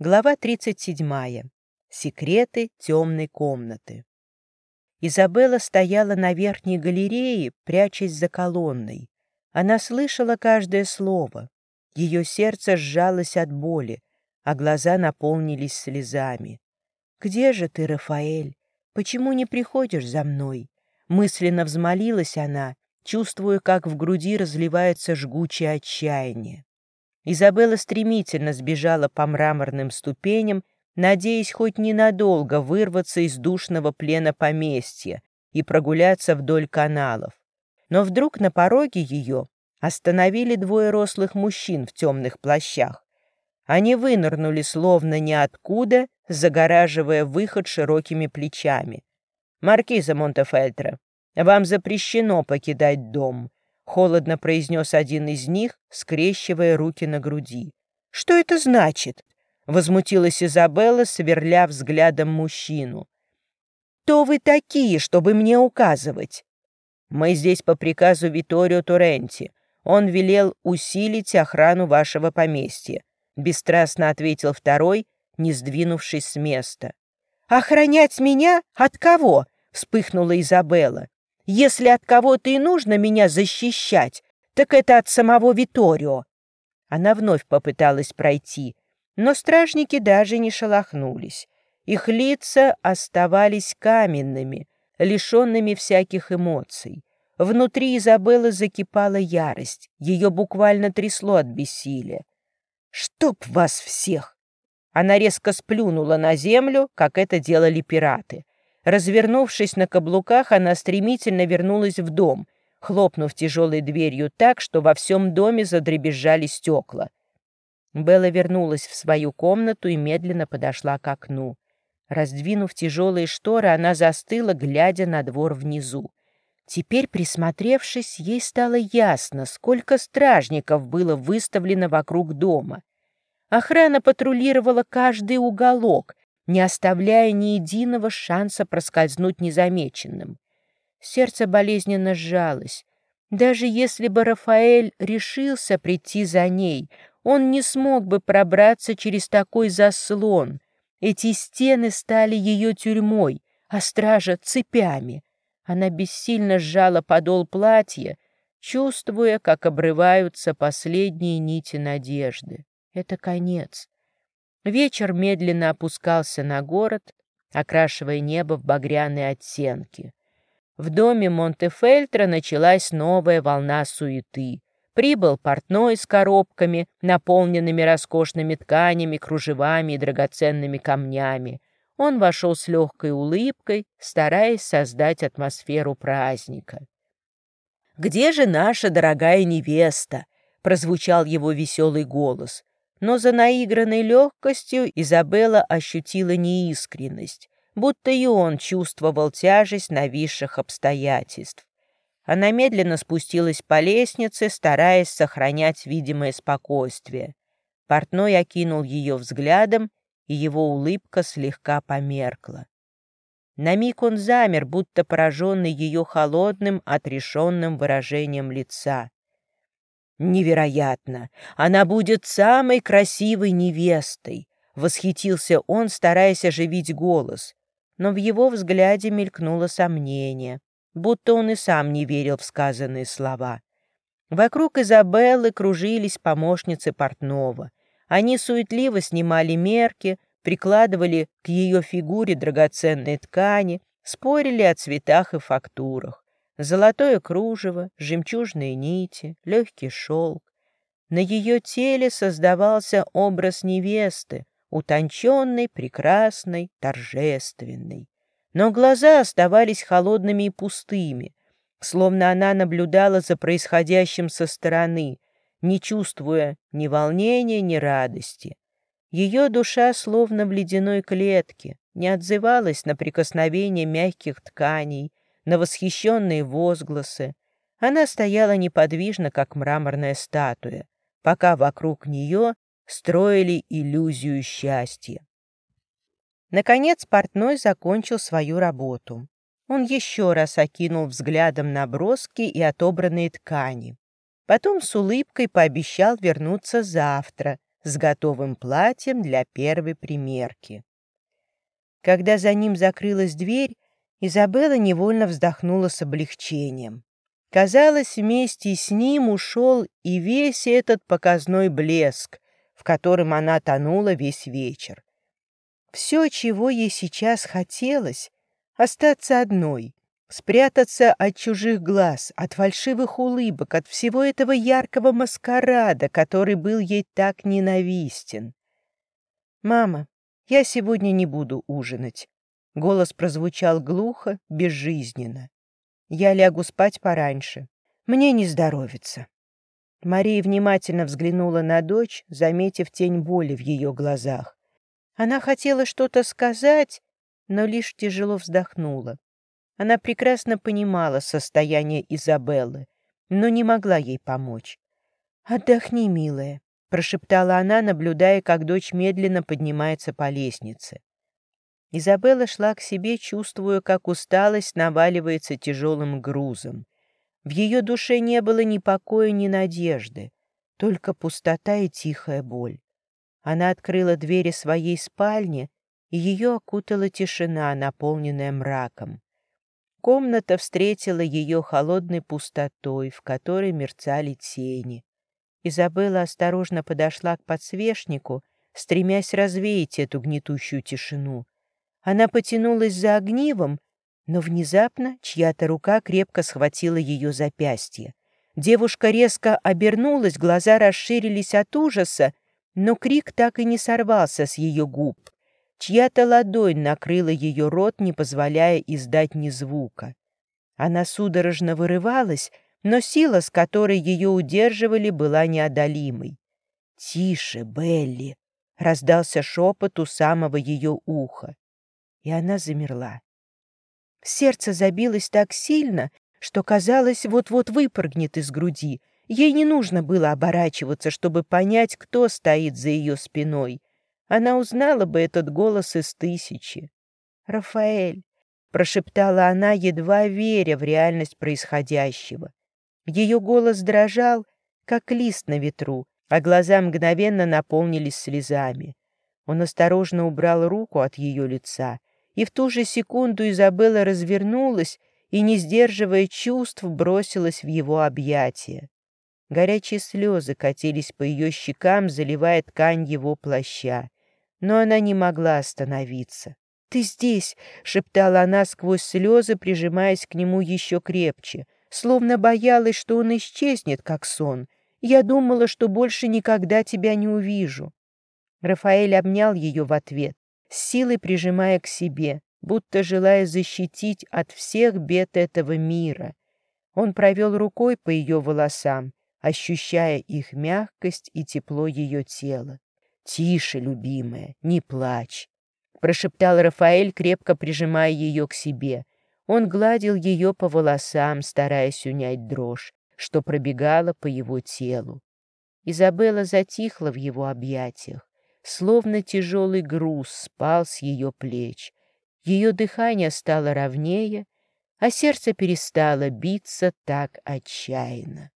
Глава 37. Секреты темной комнаты. Изабелла стояла на верхней галерее, прячась за колонной. Она слышала каждое слово. Ее сердце сжалось от боли, а глаза наполнились слезами. «Где же ты, Рафаэль? Почему не приходишь за мной?» Мысленно взмолилась она, чувствуя, как в груди разливается жгучее отчаяние. Изабелла стремительно сбежала по мраморным ступеням, надеясь хоть ненадолго вырваться из душного плена поместья и прогуляться вдоль каналов. Но вдруг на пороге ее остановили двое рослых мужчин в темных плащах. Они вынырнули словно ниоткуда, загораживая выход широкими плечами. «Маркиза Монтефельтро, вам запрещено покидать дом. — холодно произнес один из них, скрещивая руки на груди. «Что это значит?» — возмутилась Изабелла, сверля взглядом мужчину. «Кто вы такие, чтобы мне указывать?» «Мы здесь по приказу Виторио Торренти. Он велел усилить охрану вашего поместья», — бесстрастно ответил второй, не сдвинувшись с места. «Охранять меня? От кого?» — вспыхнула Изабелла. Если от кого-то и нужно меня защищать, так это от самого Виторио. Она вновь попыталась пройти, но стражники даже не шелохнулись. Их лица оставались каменными, лишенными всяких эмоций. Внутри Изабеллы закипала ярость, ее буквально трясло от бессилия. «Чтоб вас всех!» Она резко сплюнула на землю, как это делали пираты. Развернувшись на каблуках, она стремительно вернулась в дом, хлопнув тяжелой дверью так, что во всем доме задребезжали стекла. Белла вернулась в свою комнату и медленно подошла к окну. Раздвинув тяжелые шторы, она застыла, глядя на двор внизу. Теперь, присмотревшись, ей стало ясно, сколько стражников было выставлено вокруг дома. Охрана патрулировала каждый уголок — не оставляя ни единого шанса проскользнуть незамеченным. Сердце болезненно сжалось. Даже если бы Рафаэль решился прийти за ней, он не смог бы пробраться через такой заслон. Эти стены стали ее тюрьмой, а стража — цепями. Она бессильно сжала подол платья, чувствуя, как обрываются последние нити надежды. Это конец. Вечер медленно опускался на город, окрашивая небо в багряные оттенки. В доме Монтефельтра началась новая волна суеты. Прибыл портной с коробками, наполненными роскошными тканями, кружевами и драгоценными камнями. Он вошел с легкой улыбкой, стараясь создать атмосферу праздника. «Где же наша дорогая невеста?» — прозвучал его веселый голос но за наигранной легкостью Изабелла ощутила неискренность, будто и он чувствовал тяжесть нависших обстоятельств. Она медленно спустилась по лестнице, стараясь сохранять видимое спокойствие. Портной окинул ее взглядом, и его улыбка слегка померкла. На миг он замер, будто пораженный ее холодным, отрешенным выражением лица. «Невероятно! Она будет самой красивой невестой!» — восхитился он, стараясь оживить голос. Но в его взгляде мелькнуло сомнение, будто он и сам не верил в сказанные слова. Вокруг Изабеллы кружились помощницы портного. Они суетливо снимали мерки, прикладывали к ее фигуре драгоценные ткани, спорили о цветах и фактурах. Золотое кружево, жемчужные нити, легкий шелк. На ее теле создавался образ невесты, утонченной, прекрасной, торжественной. Но глаза оставались холодными и пустыми, словно она наблюдала за происходящим со стороны, не чувствуя ни волнения, ни радости. Ее душа, словно в ледяной клетке, не отзывалась на прикосновение мягких тканей, на восхищенные возгласы. Она стояла неподвижно, как мраморная статуя, пока вокруг нее строили иллюзию счастья. Наконец портной закончил свою работу. Он еще раз окинул взглядом наброски и отобранные ткани. Потом с улыбкой пообещал вернуться завтра, с готовым платьем для первой примерки. Когда за ним закрылась дверь, Изабелла невольно вздохнула с облегчением. Казалось, вместе с ним ушел и весь этот показной блеск, в котором она тонула весь вечер. Все, чего ей сейчас хотелось — остаться одной, спрятаться от чужих глаз, от фальшивых улыбок, от всего этого яркого маскарада, который был ей так ненавистен. «Мама, я сегодня не буду ужинать». Голос прозвучал глухо, безжизненно. Я лягу спать пораньше. Мне не здоровится». Мария внимательно взглянула на дочь, заметив тень боли в ее глазах. Она хотела что-то сказать, но лишь тяжело вздохнула. Она прекрасно понимала состояние Изабеллы, но не могла ей помочь. «Отдохни, милая», — прошептала она, наблюдая, как дочь медленно поднимается по лестнице. Изабелла шла к себе, чувствуя, как усталость наваливается тяжелым грузом. В ее душе не было ни покоя, ни надежды, только пустота и тихая боль. Она открыла двери своей спальни, и ее окутала тишина, наполненная мраком. Комната встретила ее холодной пустотой, в которой мерцали тени. Изабелла осторожно подошла к подсвечнику, стремясь развеять эту гнетущую тишину. Она потянулась за огнивом, но внезапно чья-то рука крепко схватила ее запястье. Девушка резко обернулась, глаза расширились от ужаса, но крик так и не сорвался с ее губ. Чья-то ладонь накрыла ее рот, не позволяя издать ни звука. Она судорожно вырывалась, но сила, с которой ее удерживали, была неодолимой. «Тише, Белли!» — раздался шепот у самого ее уха и она замерла. Сердце забилось так сильно, что, казалось, вот-вот выпрыгнет из груди. Ей не нужно было оборачиваться, чтобы понять, кто стоит за ее спиной. Она узнала бы этот голос из тысячи. «Рафаэль», — прошептала она, едва веря в реальность происходящего. Ее голос дрожал, как лист на ветру, а глаза мгновенно наполнились слезами. Он осторожно убрал руку от ее лица и в ту же секунду Изабелла развернулась и, не сдерживая чувств, бросилась в его объятия. Горячие слезы катились по ее щекам, заливая ткань его плаща. Но она не могла остановиться. «Ты здесь!» — шептала она сквозь слезы, прижимаясь к нему еще крепче, словно боялась, что он исчезнет, как сон. «Я думала, что больше никогда тебя не увижу». Рафаэль обнял ее в ответ силой прижимая к себе, будто желая защитить от всех бед этого мира. Он провел рукой по ее волосам, ощущая их мягкость и тепло ее тела. «Тише, любимая, не плачь!» — прошептал Рафаэль, крепко прижимая ее к себе. Он гладил ее по волосам, стараясь унять дрожь, что пробегала по его телу. Изабелла затихла в его объятиях словно тяжелый груз спал с ее плеч. Ее дыхание стало ровнее, а сердце перестало биться так отчаянно.